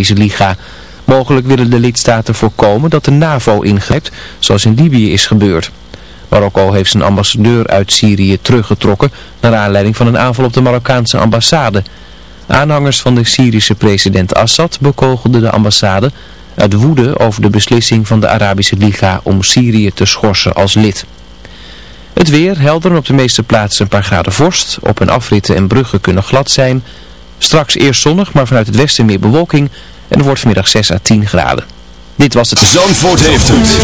Arabische Liga. Mogelijk willen de lidstaten voorkomen dat de NAVO ingrijpt, zoals in Libië is gebeurd. Marokko heeft zijn ambassadeur uit Syrië teruggetrokken naar aanleiding van een aanval op de Marokkaanse ambassade. Aanhangers van de Syrische president Assad bekogelden de ambassade uit woede over de beslissing van de Arabische Liga om Syrië te schorsen als lid. Het weer, helder op de meeste plaatsen een paar graden vorst. Op een afritten en bruggen kunnen glad zijn. Straks eerst zonnig, maar vanuit het westen meer bewolking. En het wordt vanmiddag 6 à 10 graden. Dit was het. Zandvoort heeft het.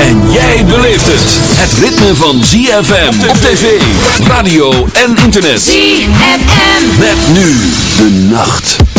En jij beleeft het. Het ritme van ZFM op tv, radio en internet. ZFM. Met nu de nacht.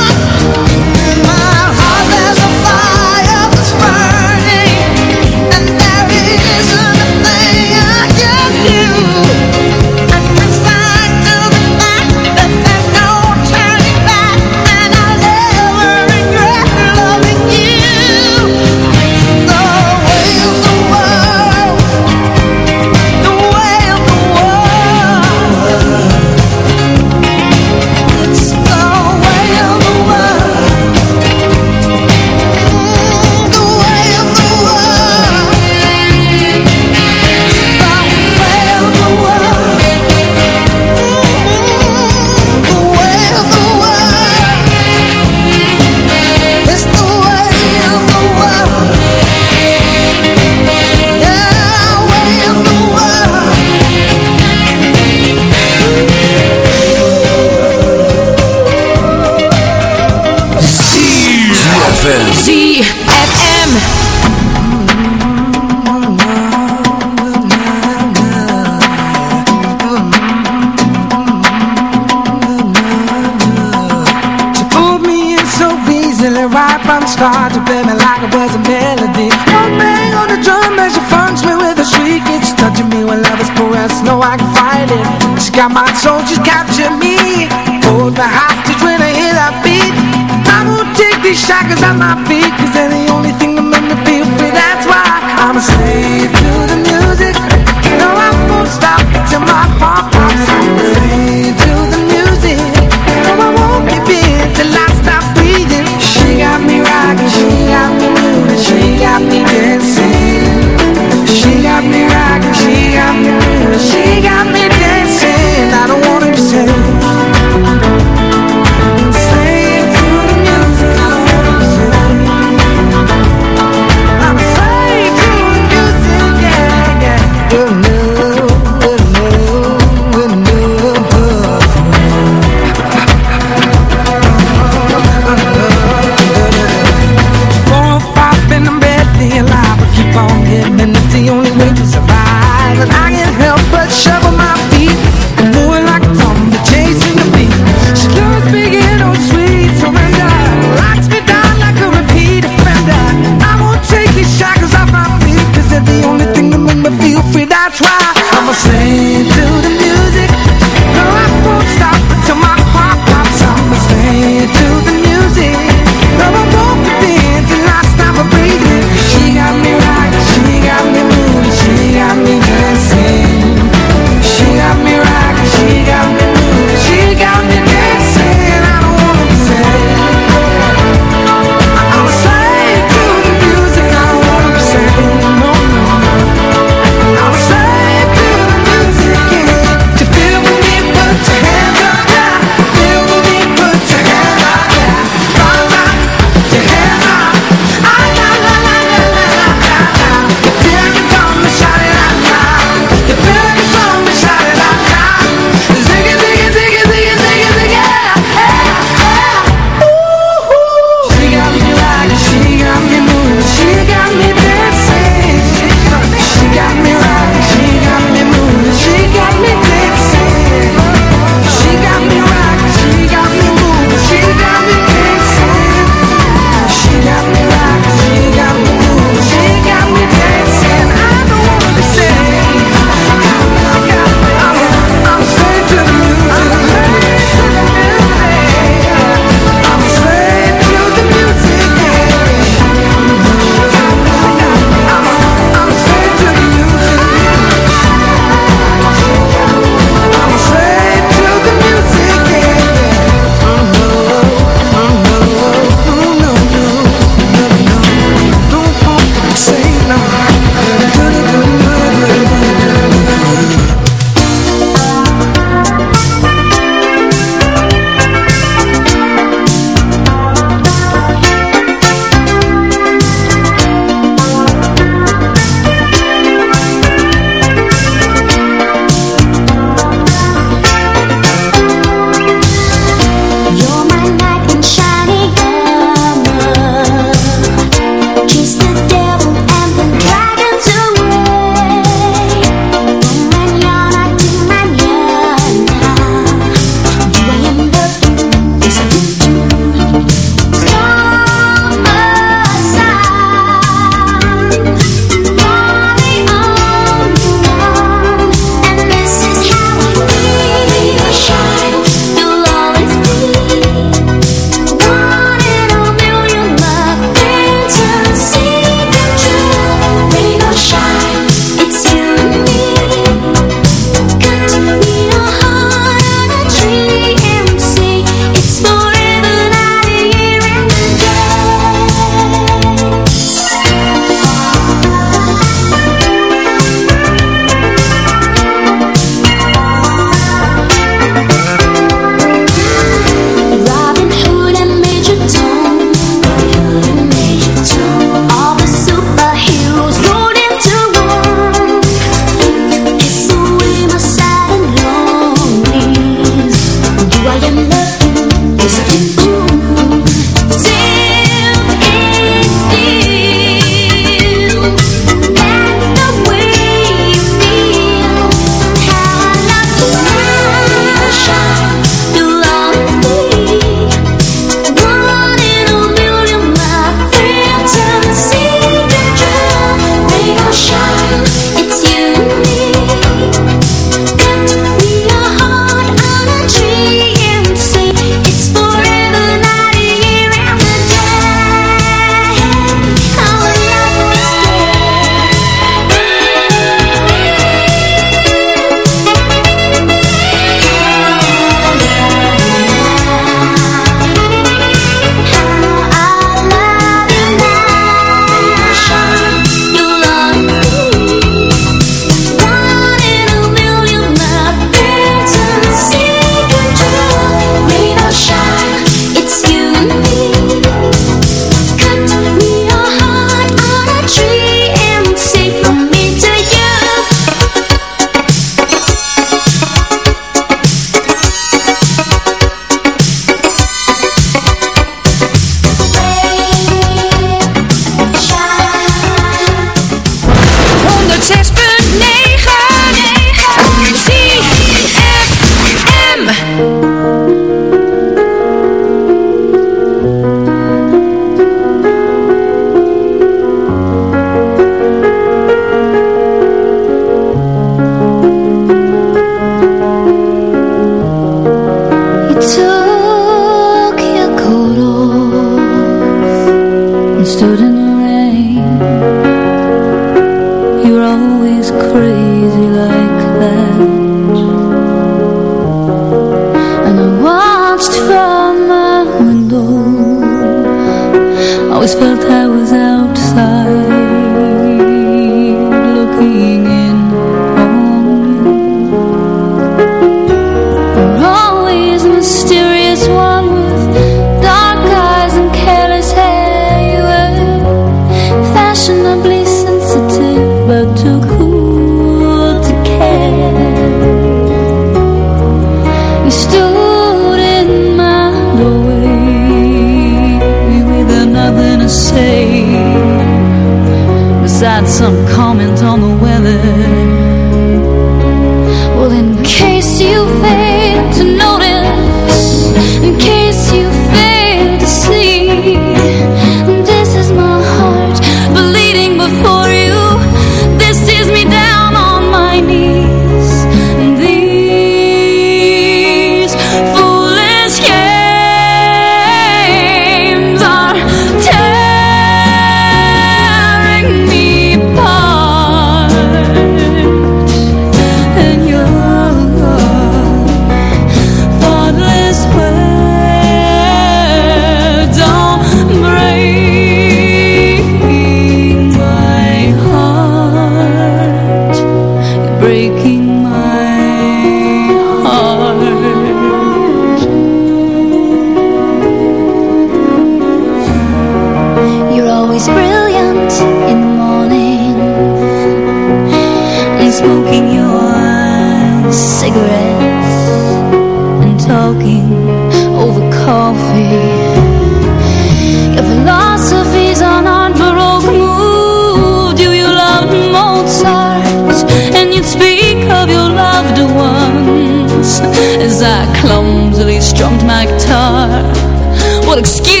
Excuse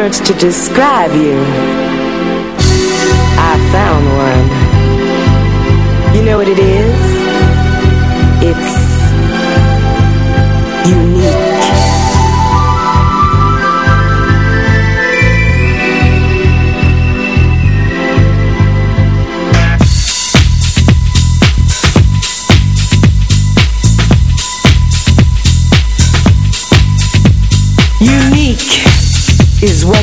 words to describe you.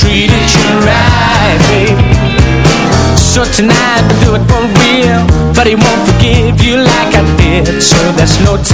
treated you right, babe. So tonight do it for real But he won't forgive you like I did. So there's no time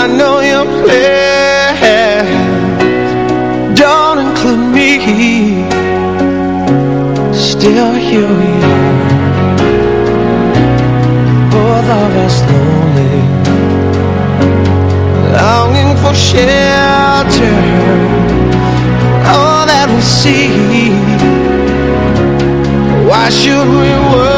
I know your plan. Don't include me. Still here we are. Both of us lonely. Longing for shelter. All that we see. Why should we worry?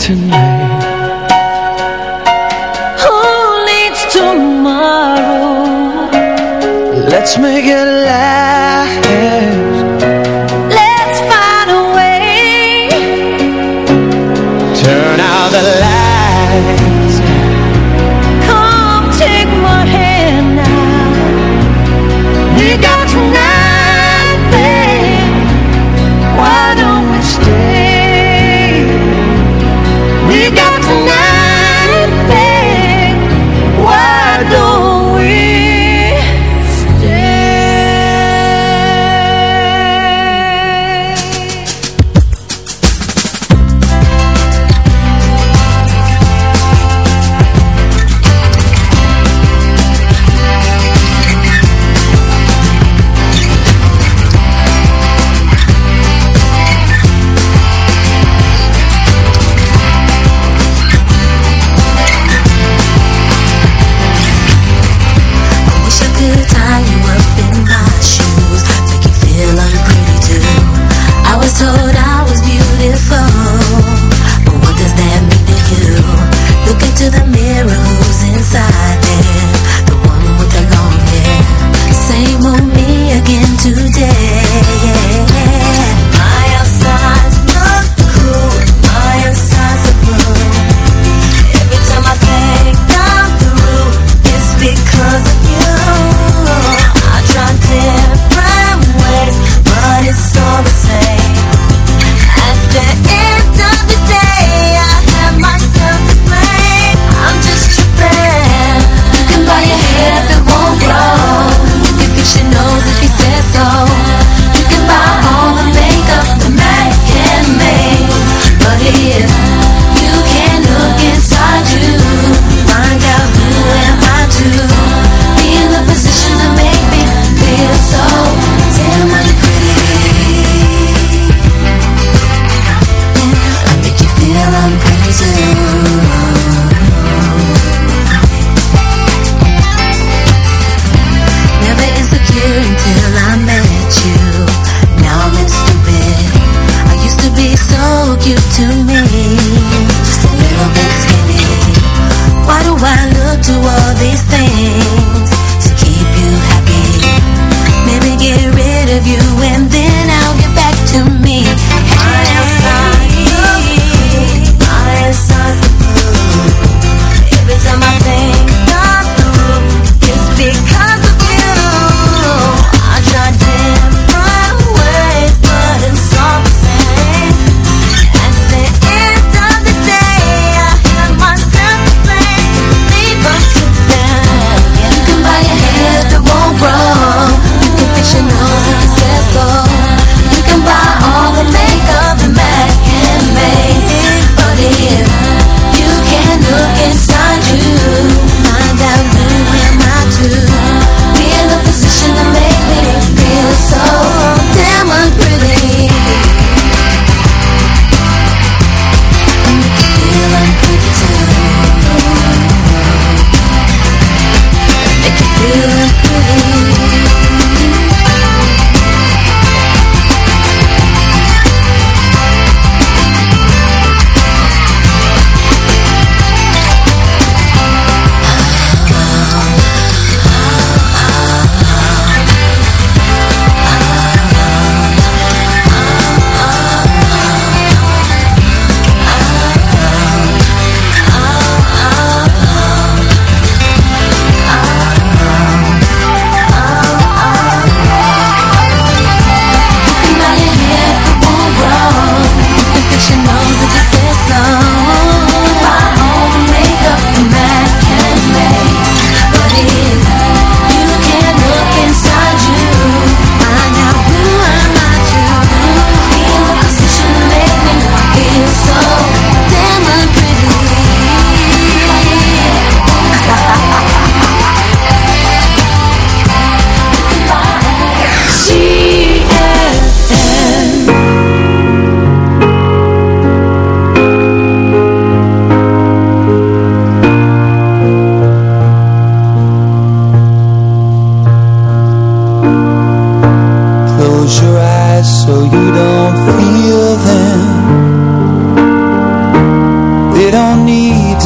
to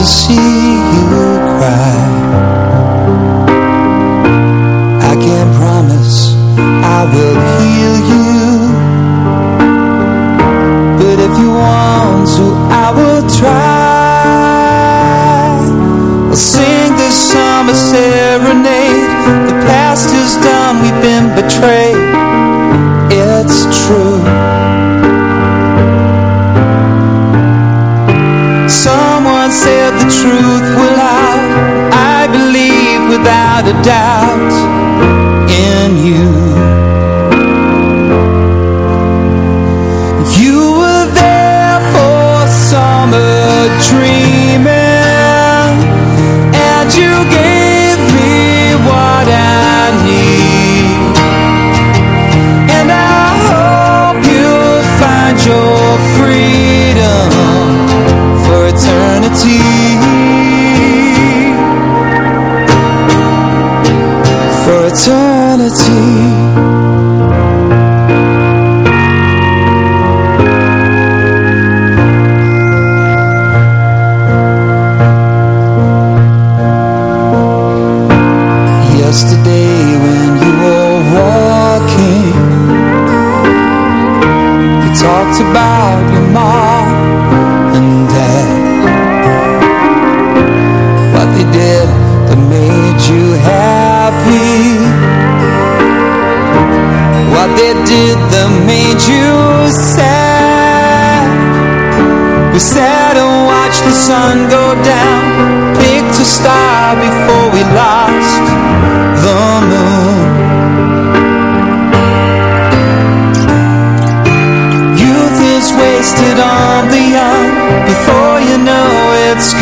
see you cry. I can't promise I will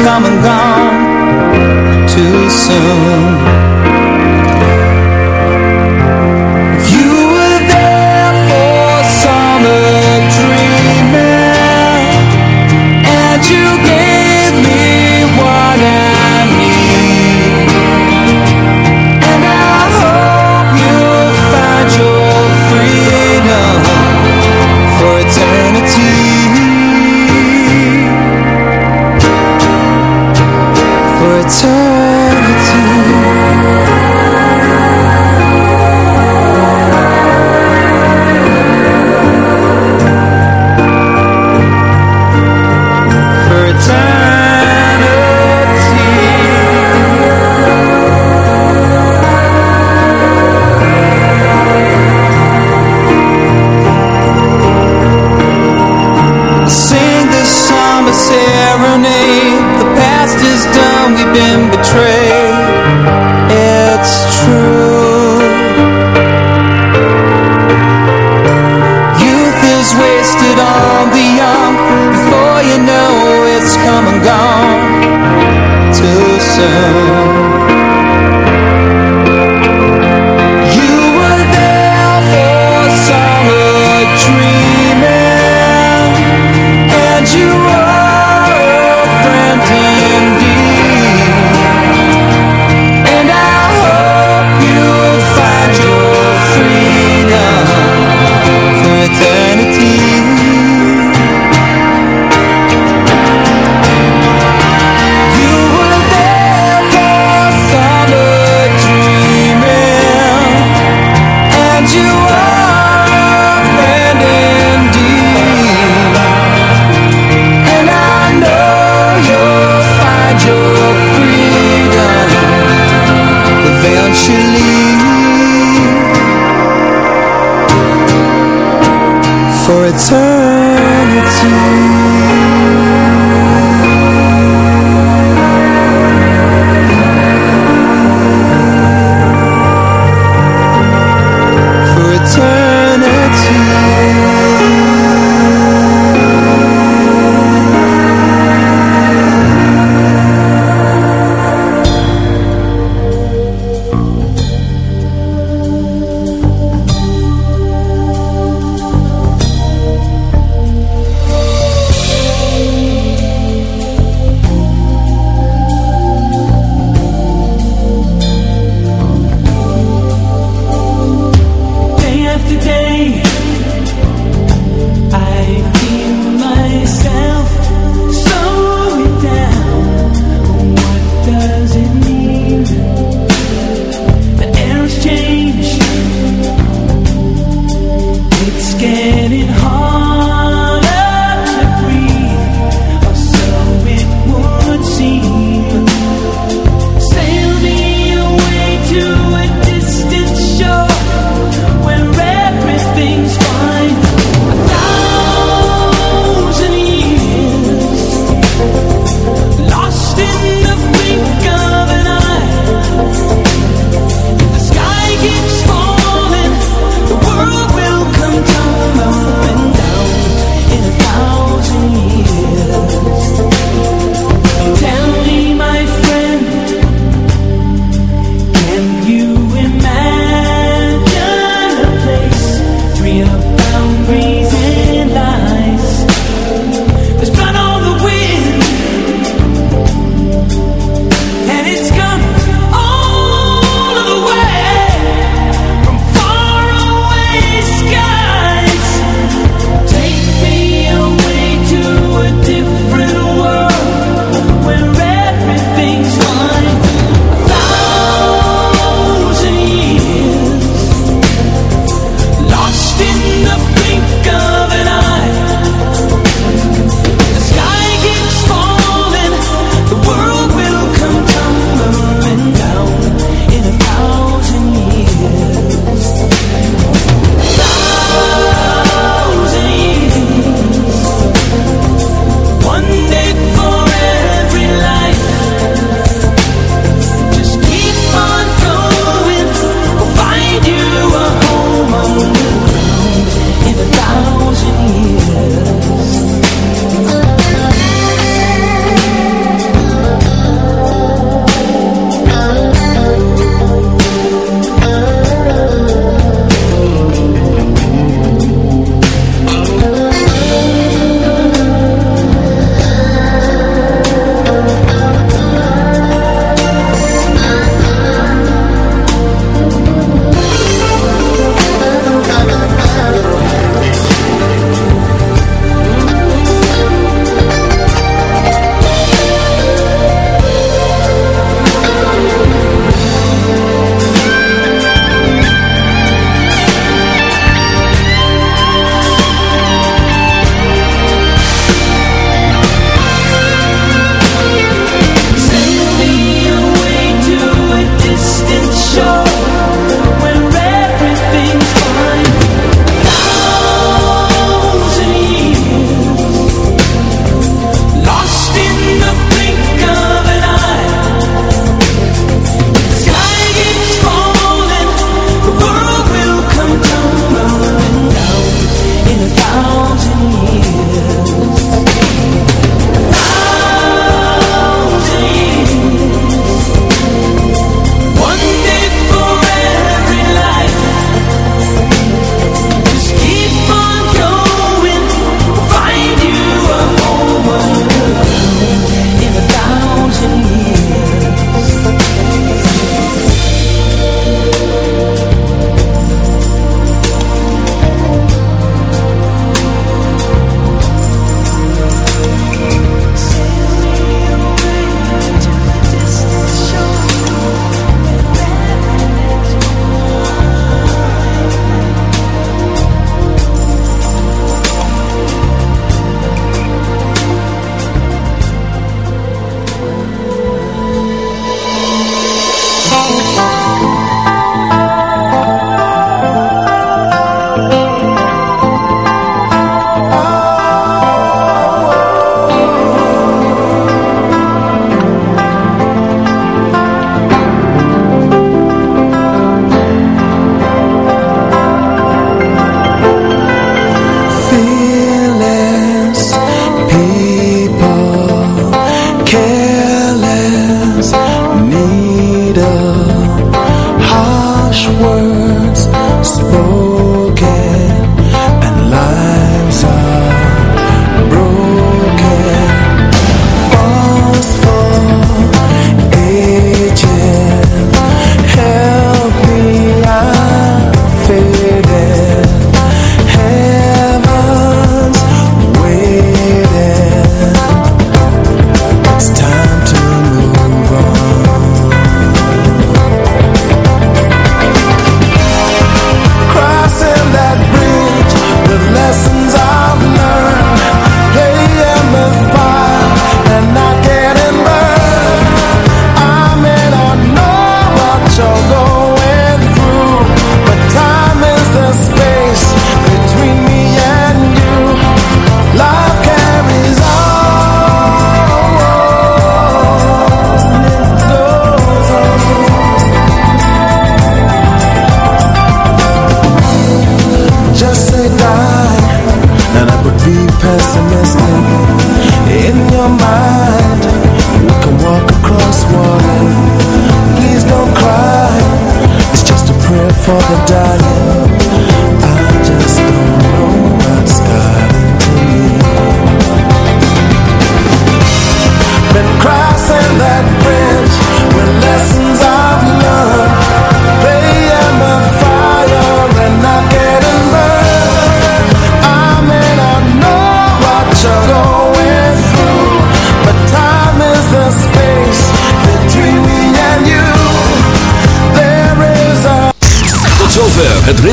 come and gone Too soon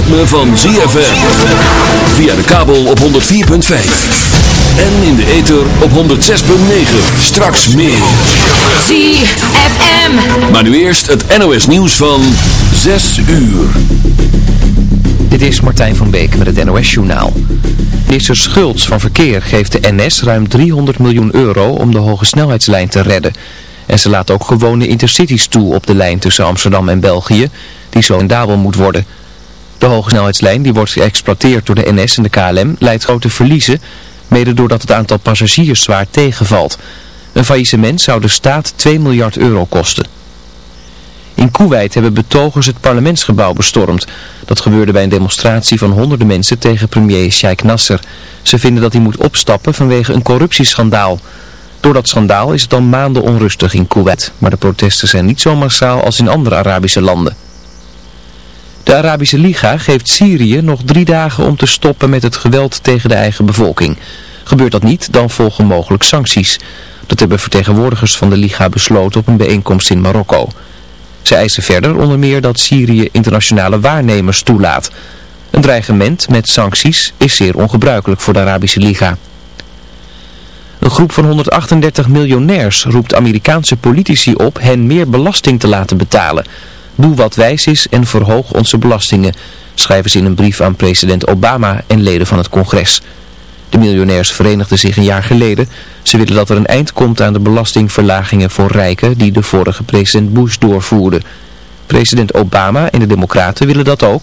ritme van ZFM. Via de kabel op 104.5. En in de ether op 106.9. Straks meer. ZFM. Maar nu eerst het NOS nieuws van 6 uur. Dit is Martijn van Beek met het NOS-journaal. Minister Schultz van Verkeer geeft de NS ruim 300 miljoen euro om de hoge snelheidslijn te redden. En ze laat ook gewone intercities toe op de lijn tussen Amsterdam en België, die zo rendabel moet worden. De hoge snelheidslijn, die wordt geëxploiteerd door de NS en de KLM, leidt grote verliezen, mede doordat het aantal passagiers zwaar tegenvalt. Een faillissement zou de staat 2 miljard euro kosten. In Kuwait hebben betogers het parlementsgebouw bestormd. Dat gebeurde bij een demonstratie van honderden mensen tegen premier Sheikh Nasser. Ze vinden dat hij moet opstappen vanwege een corruptieschandaal. Door dat schandaal is het al maanden onrustig in Kuwait. Maar de protesten zijn niet zo massaal als in andere Arabische landen. De Arabische Liga geeft Syrië nog drie dagen om te stoppen met het geweld tegen de eigen bevolking. Gebeurt dat niet, dan volgen mogelijk sancties. Dat hebben vertegenwoordigers van de Liga besloten op een bijeenkomst in Marokko. Ze eisen verder onder meer dat Syrië internationale waarnemers toelaat. Een dreigement met sancties is zeer ongebruikelijk voor de Arabische Liga. Een groep van 138 miljonairs roept Amerikaanse politici op hen meer belasting te laten betalen. Doe wat wijs is en verhoog onze belastingen, schrijven ze in een brief aan president Obama en leden van het congres. De miljonairs verenigden zich een jaar geleden. Ze willen dat er een eind komt aan de belastingverlagingen voor rijken die de vorige president Bush doorvoerde. President Obama en de democraten willen dat ook.